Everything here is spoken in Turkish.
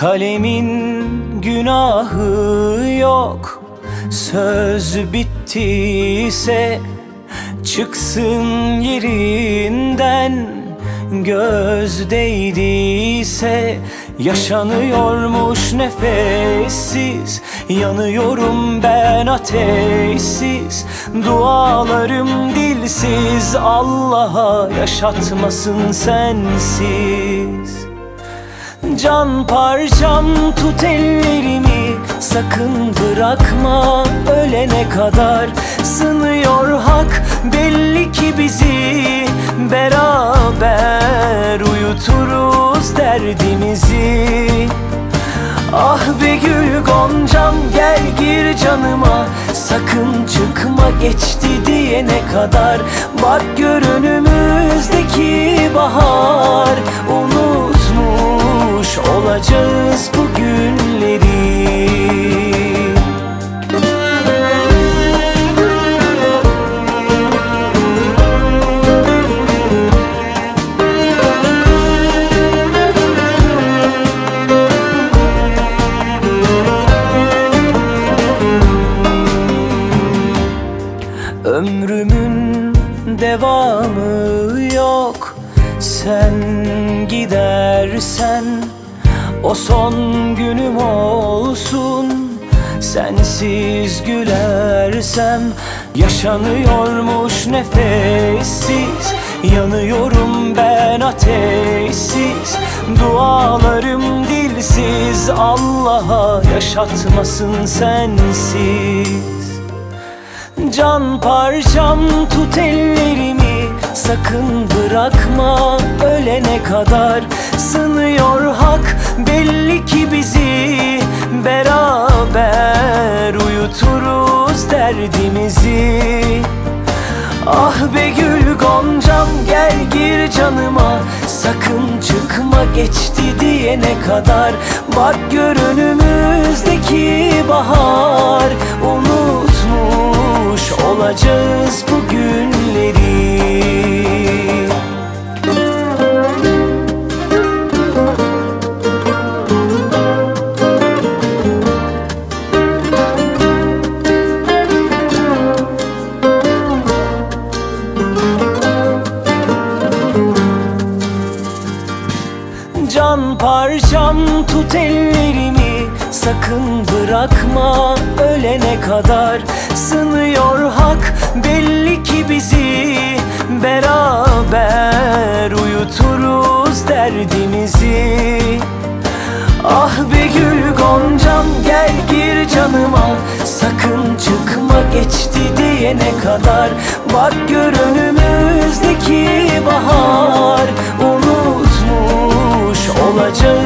Kalemin günahı yok. Söz bittiyse Çıksın yerinden. Göz değdiyse Yaşanıyormuş nefessiz. Yanıyorum ben ateşsiz. Dualarım dilsiz. Allah'a yaşatmasın sensiz Can parçam tut ellerimi. Sakın bırakma ölene kadar. Sınıyor hak belli ki bizi. Beraber uyuturuz derdimizi. Ah be gül goncam gel gir canıma. Sakın çıkma geçti diyene kadar. Bak gör önümüzdeki bahar. Unutmuş olacağız bu günleri. Ömrümün devamı yok. Sen gidersen O son günüm olsun Sensiz gülersem Yaşanıyormuş nefessiz Yanıyorum ben ateşsiz Dualarım dilsiz Allah'a yaşatmasın sensiz. Can parçam tut ellerimi Sakın bırakma ölene kadar. Sınıyor hak belli ki bizi. Beraber uyuturuz derdimizi. Ah be gül goncam gel gir canıma. Sakın çıkma geçti diyene kadar. Bak gör önümüzdeki bahar. Unutmuş olacağız Can parçam tut ellerimi. Sakın bırakma ölene kadar. Sınıyor hak belli ki bizi. Beraber uyuturuz derdimizi. Ah be gül goncam gel gir canıma. Sakın çıkma geçti diyene kadar. Bak gör önümüzdeki bahar Unutmuş olacağız